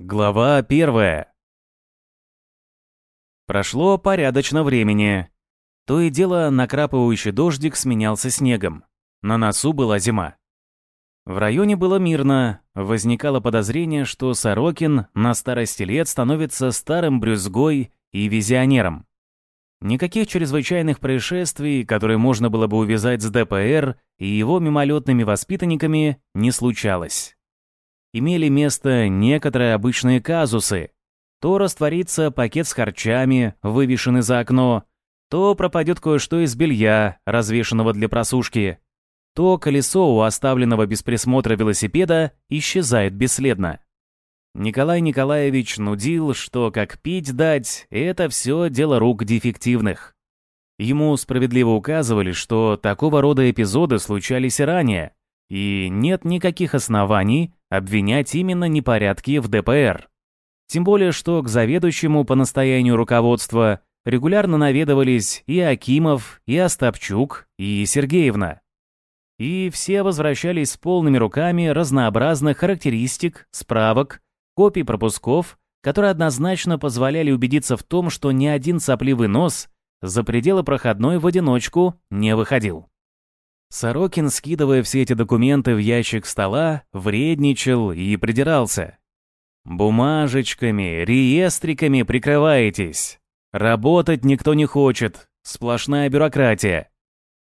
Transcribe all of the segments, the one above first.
Глава первая. Прошло порядочно времени. То и дело накрапывающий дождик сменялся снегом. На носу была зима. В районе было мирно, возникало подозрение, что Сорокин на старости лет становится старым брюзгой и визионером. Никаких чрезвычайных происшествий, которые можно было бы увязать с ДПР и его мимолетными воспитанниками, не случалось имели место некоторые обычные казусы. То растворится пакет с харчами, вывешенный за окно, то пропадет кое-что из белья, развешенного для просушки, то колесо у оставленного без присмотра велосипеда исчезает бесследно. Николай Николаевич нудил, что как пить дать, это все дело рук дефективных. Ему справедливо указывали, что такого рода эпизоды случались и ранее, и нет никаких оснований обвинять именно непорядки в ДПР. Тем более, что к заведующему по настоянию руководства регулярно наведывались и Акимов, и Остапчук, и Сергеевна. И все возвращались с полными руками разнообразных характеристик, справок, копий пропусков, которые однозначно позволяли убедиться в том, что ни один сопливый нос за пределы проходной в одиночку не выходил. Сорокин, скидывая все эти документы в ящик стола, вредничал и придирался. «Бумажечками, реестриками прикрываетесь. Работать никто не хочет. Сплошная бюрократия».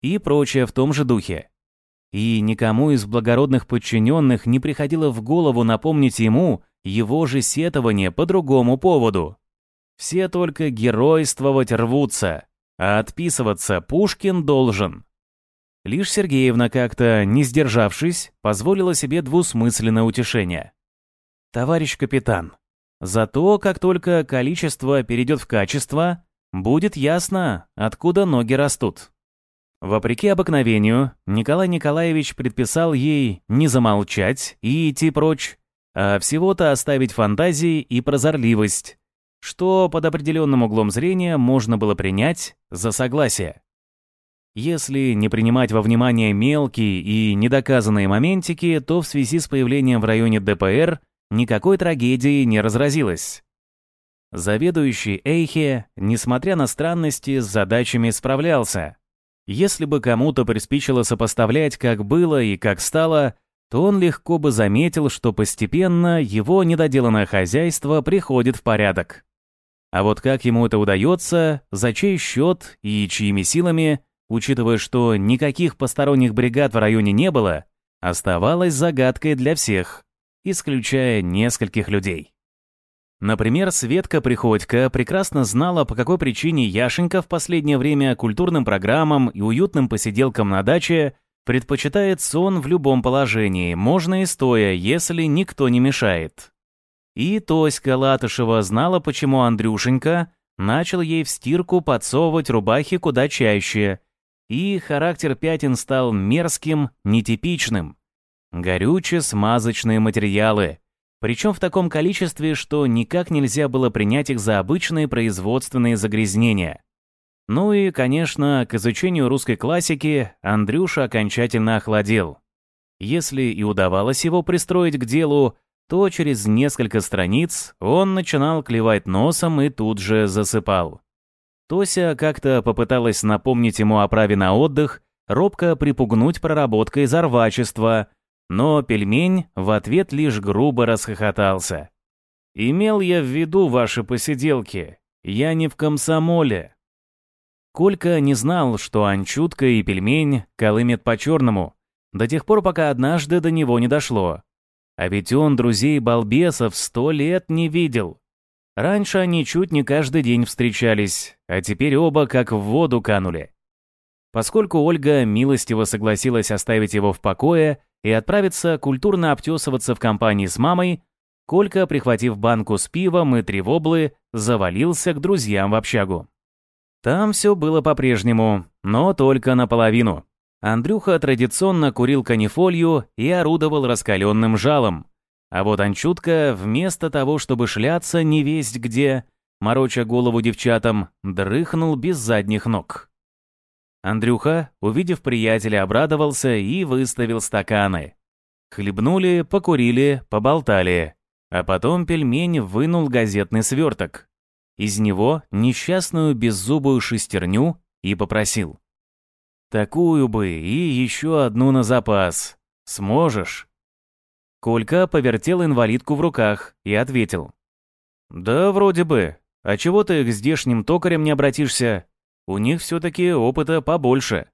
И прочее в том же духе. И никому из благородных подчиненных не приходило в голову напомнить ему его же сетование по другому поводу. Все только геройствовать рвутся, а отписываться Пушкин должен. Лишь Сергеевна как-то, не сдержавшись, позволила себе двусмысленное утешение. «Товарищ капитан, зато как только количество перейдет в качество, будет ясно, откуда ноги растут». Вопреки обыкновению, Николай Николаевич предписал ей не замолчать и идти прочь, а всего-то оставить фантазии и прозорливость, что под определенным углом зрения можно было принять за согласие. Если не принимать во внимание мелкие и недоказанные моментики, то в связи с появлением в районе ДПР никакой трагедии не разразилось. Заведующий Эйхе, несмотря на странности, с задачами справлялся. Если бы кому-то приспичило сопоставлять, как было и как стало, то он легко бы заметил, что постепенно его недоделанное хозяйство приходит в порядок. А вот как ему это удается, за чей счет и чьими силами – учитывая, что никаких посторонних бригад в районе не было, оставалась загадкой для всех, исключая нескольких людей. Например, Светка Приходько прекрасно знала, по какой причине Яшенька в последнее время культурным программам и уютным посиделкам на даче предпочитает сон в любом положении, можно и стоя, если никто не мешает. И Тоська Латышева знала, почему Андрюшенька начал ей в стирку подсовывать рубахи куда чаще – и характер пятен стал мерзким, нетипичным. Горюче-смазочные материалы, причем в таком количестве, что никак нельзя было принять их за обычные производственные загрязнения. Ну и, конечно, к изучению русской классики Андрюша окончательно охладел. Если и удавалось его пристроить к делу, то через несколько страниц он начинал клевать носом и тут же засыпал. Тося как-то попыталась напомнить ему о праве на отдых, робко припугнуть проработкой зарвачества, но пельмень в ответ лишь грубо расхохотался. «Имел я в виду ваши посиделки. Я не в комсомоле». Колька не знал, что Анчутка и пельмень колымет по-черному, до тех пор, пока однажды до него не дошло. А ведь он друзей-балбесов сто лет не видел. Раньше они чуть не каждый день встречались, а теперь оба как в воду канули. Поскольку Ольга милостиво согласилась оставить его в покое и отправиться культурно обтесываться в компании с мамой, Колька, прихватив банку с пивом и три воблы, завалился к друзьям в общагу. Там все было по-прежнему, но только наполовину. Андрюха традиционно курил канифолью и орудовал раскаленным жалом, а вот Анчутка, вместо того, чтобы шляться не весть где, мороча голову девчатам, дрыхнул без задних ног. Андрюха, увидев приятеля, обрадовался и выставил стаканы. Хлебнули, покурили, поболтали. А потом пельмень вынул газетный сверток. Из него несчастную беззубую шестерню и попросил. «Такую бы и еще одну на запас. Сможешь?» Колька повертел инвалидку в руках и ответил. «Да, вроде бы. А чего ты к здешним токарям не обратишься? У них все-таки опыта побольше.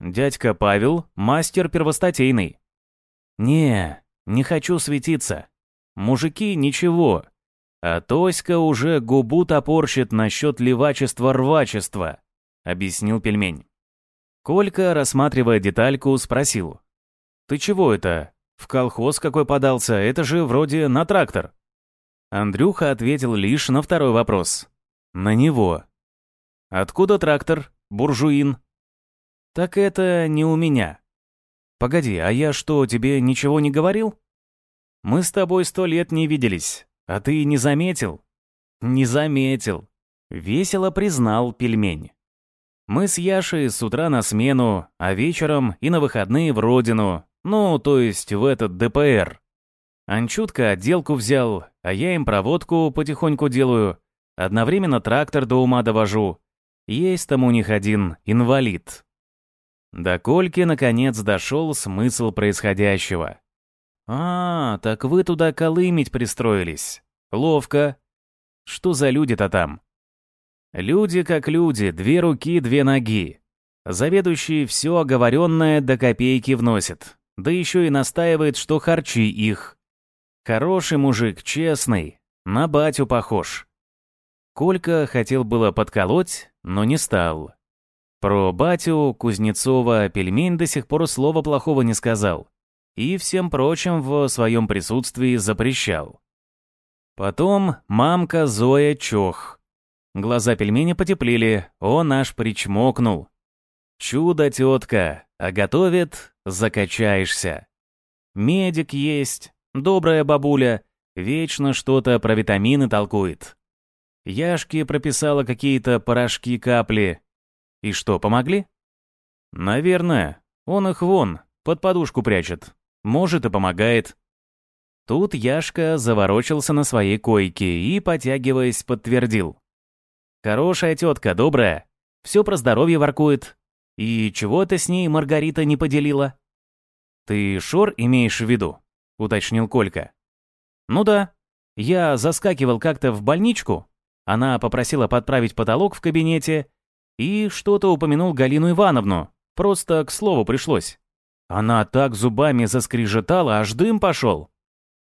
Дядька Павел — мастер первостатейный. Не, не хочу светиться. Мужики ничего. А Тоська уже губу топорщит насчет левачества-рвачества, объяснил пельмень. Колька, рассматривая детальку, спросил. Ты чего это? В колхоз какой подался? Это же вроде на трактор. Андрюха ответил лишь на второй вопрос. На него. Откуда трактор, буржуин? Так это не у меня. Погоди, а я что, тебе ничего не говорил? Мы с тобой сто лет не виделись, а ты не заметил? Не заметил. Весело признал пельмень. Мы с Яшей с утра на смену, а вечером и на выходные в родину, ну, то есть в этот ДПР. Анчутка отделку взял, а я им проводку потихоньку делаю. Одновременно трактор до ума довожу. Есть там у них один инвалид. До Кольки, наконец, дошел смысл происходящего. «А, так вы туда колымить пристроились. Ловко. Что за люди-то там?» «Люди как люди, две руки, две ноги. Заведующий все оговоренное до копейки вносит, да еще и настаивает, что харчи их. Хороший мужик, честный, на батю похож. Колька хотел было подколоть, но не стал. Про батю Кузнецова пельмень до сих пор слова плохого не сказал. И всем прочим в своем присутствии запрещал. Потом мамка Зоя чох. Глаза пельмени потеплели, он аж причмокнул. Чудо тетка, а готовит — закачаешься. Медик есть, Добрая бабуля вечно что-то про витамины толкует. Яшке прописала какие-то порошки-капли. И что, помогли? Наверное. Он их вон, под подушку прячет. Может и помогает. Тут Яшка заворочился на своей койке и, потягиваясь, подтвердил. Хорошая тетка, добрая. Все про здоровье воркует. И чего ты с ней, Маргарита, не поделила? Ты Шор имеешь в виду? — уточнил Колька. «Ну да. Я заскакивал как-то в больничку. Она попросила подправить потолок в кабинете и что-то упомянул Галину Ивановну. Просто к слову пришлось. Она так зубами заскрежетала, аж дым пошел.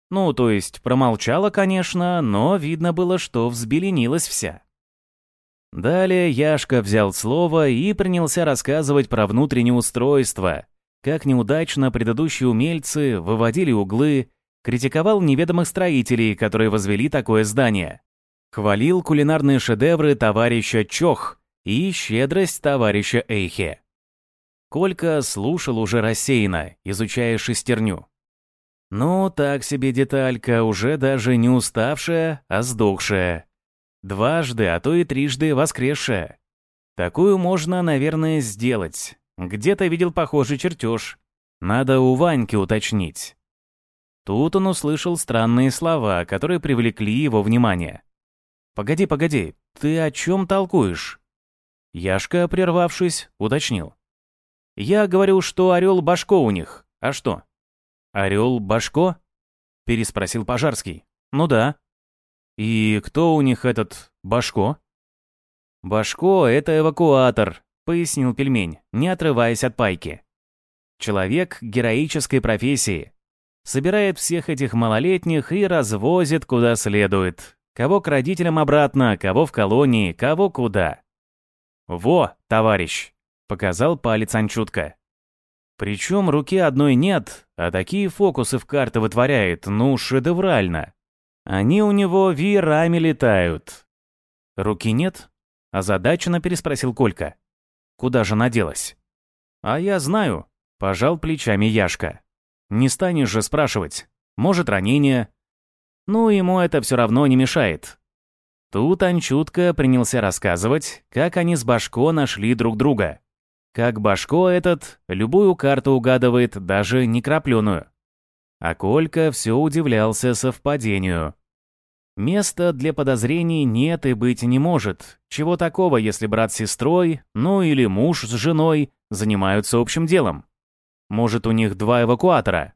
Ну, то есть промолчала, конечно, но видно было, что взбеленилась вся. Далее Яшка взял слово и принялся рассказывать про внутреннее устройство, как неудачно предыдущие умельцы выводили углы, критиковал неведомых строителей, которые возвели такое здание. Хвалил кулинарные шедевры товарища Чох и щедрость товарища Эйхе. Колька слушал уже рассеянно, изучая шестерню. Ну, так себе деталька, уже даже не уставшая, а сдохшая. Дважды, а то и трижды воскресшая. Такую можно, наверное, сделать. Где-то видел похожий чертеж. Надо у Ваньки уточнить. Тут он услышал странные слова, которые привлекли его внимание. «Погоди, погоди, ты о чем толкуешь?» Яшка, прервавшись, уточнил. «Я говорю, что орел Башко у них. А что?» «Орел Башко?» — переспросил Пожарский. «Ну да». «И кто у них этот Башко?» «Башко — это эвакуатор, — пояснил пельмень, не отрываясь от пайки. «Человек героической профессии. Собирает всех этих малолетних и развозит куда следует. Кого к родителям обратно, кого в колонии, кого куда». «Во, товарищ!» — показал палец Анчутка. Причем руки одной нет, а такие фокусы в карты вытворяет, ну, шедеврально. Они у него веерами летают. «Руки нет?» — озадаченно переспросил Колька. Куда же она делась? А я знаю, пожал плечами Яшка. Не станешь же спрашивать. Может, ранение? Ну, ему это все равно не мешает. Тут Анчутка принялся рассказывать, как они с Башко нашли друг друга. Как Башко этот любую карту угадывает, даже не крапленую. А Колька все удивлялся совпадению. Места для подозрений нет и быть не может. Чего такого, если брат с сестрой, ну или муж с женой, занимаются общим делом? Может, у них два эвакуатора?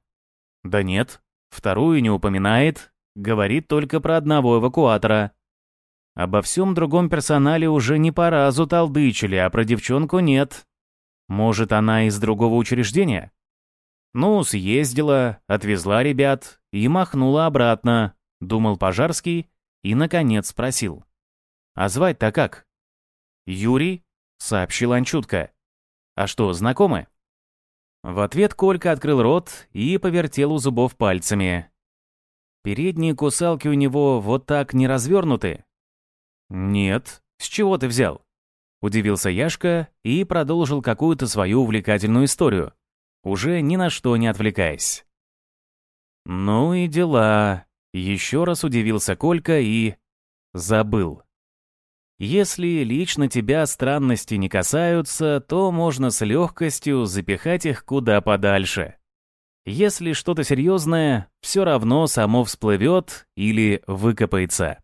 Да нет, вторую не упоминает, говорит только про одного эвакуатора. Обо всем другом персонале уже не по разу толдычили, а про девчонку нет. Может, она из другого учреждения? Ну, съездила, отвезла ребят и махнула обратно, думал Пожарский и, наконец, спросил. «А звать-то как?» «Юрий?» — сообщил Анчутка. «А что, знакомы?» В ответ Колька открыл рот и повертел у зубов пальцами. Передние кусалки у него вот так не развернуты, «Нет. С чего ты взял?» Удивился Яшка и продолжил какую-то свою увлекательную историю, уже ни на что не отвлекаясь. «Ну и дела», — еще раз удивился Колька и... забыл. Если лично тебя странности не касаются, то можно с легкостью запихать их куда подальше. Если что-то серьезное, все равно само всплывет или выкопается.